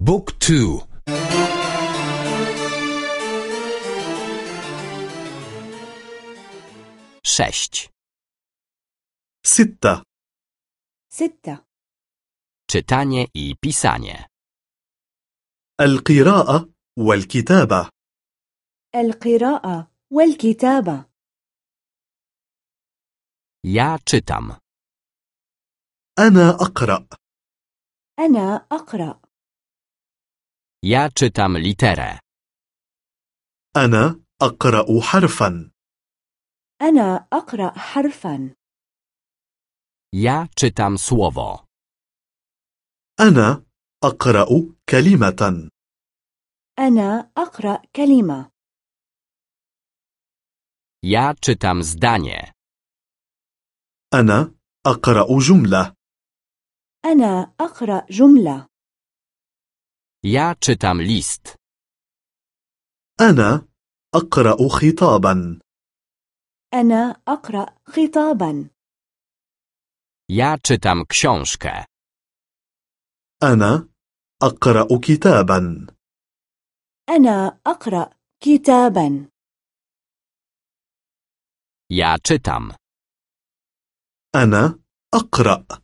بوك تو. sześć, ستة. ستة. czytanie i pisanie, القراءة والكتابة. القراءة والكتابة. Ja czytam, أنا أقرأ. أنا أقرأ. Ja czytam literę, أنا أقرأ حرفا. أنا أقرأ حرفا. Ja czytam słowo, أنا أقرأ كلمة. أنا أقرأ كلمة. Ja czytam zdanie, أنا أقرأ جملة. أنا أقرأ جملة. Ja czytam list, أنا أقرأ خطابا. أنا أقرأ خطابا. Ja czytam książkę, أنا أقرأ كتابا. أنا أقرأ كتابا. Ja czytam, أنا أقرأ.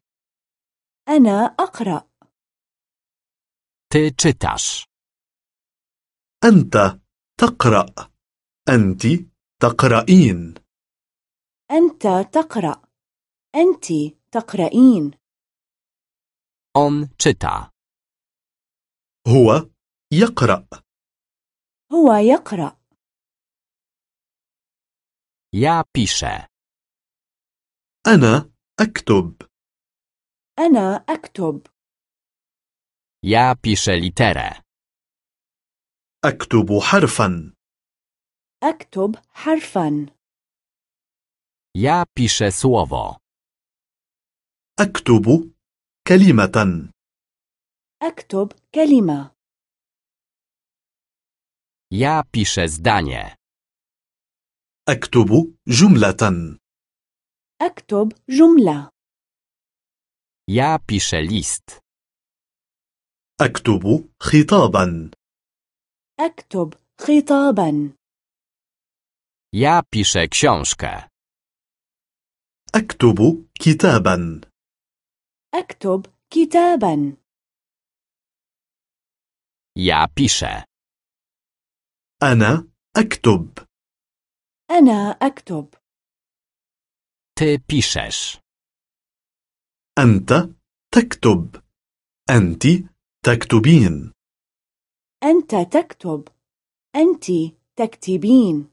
أنا أقرأ. Ty czytasz, أنت تقرأ. أنت تقرأين. أنت تقرأ. أنت تقرأين. On czyta, هو يقرأ. هو يقرأ. Ja piszę, أنا أكتب. أنا أكتب. Ja piszę literę, أكتب حرفا أكتب حرفا ja piszę słowo, أكتب كلمة أكتب كلمة ja piszę zdanie, أكتب جملة أكتب جملة ja piszę list, أكتب خطابا. أكتب خطابا. Ja piszę książkę, أكتب كتابا. أكتب كتابا. Ja piszę, أنا أكتب. أنا أكتب. Ty piszesz, أنت تكتب. أنت تكتبين. أنت تكتب. أنت تكتبين.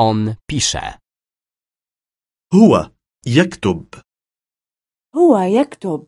On pisze, هو يكتب. هو يكتب.